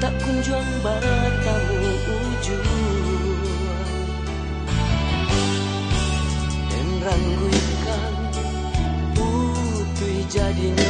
tak kunjung bertemu ujung. Dan rangguikan putih jadinya